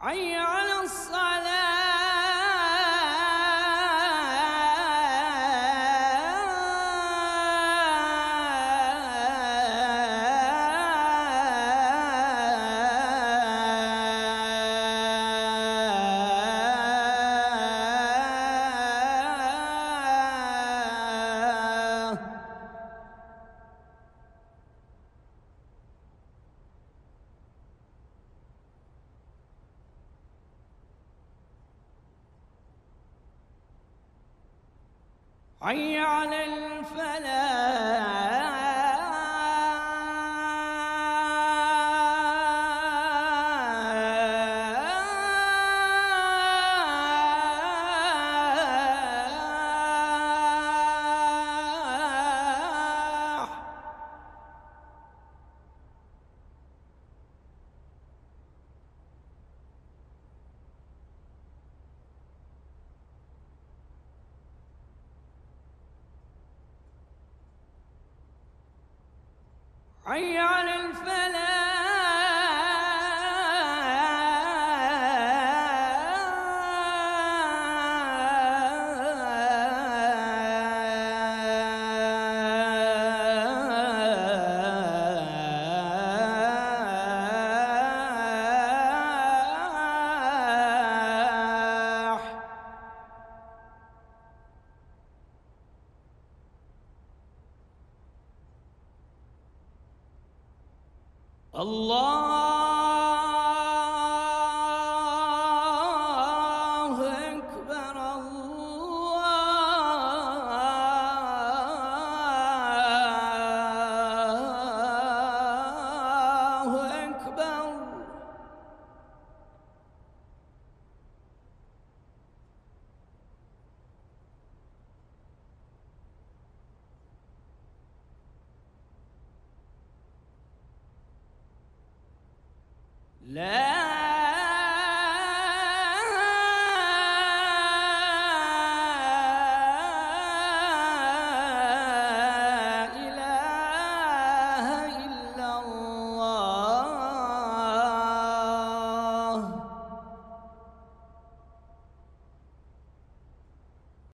حي على حي على الفلاح. حي على الفلاح. الله La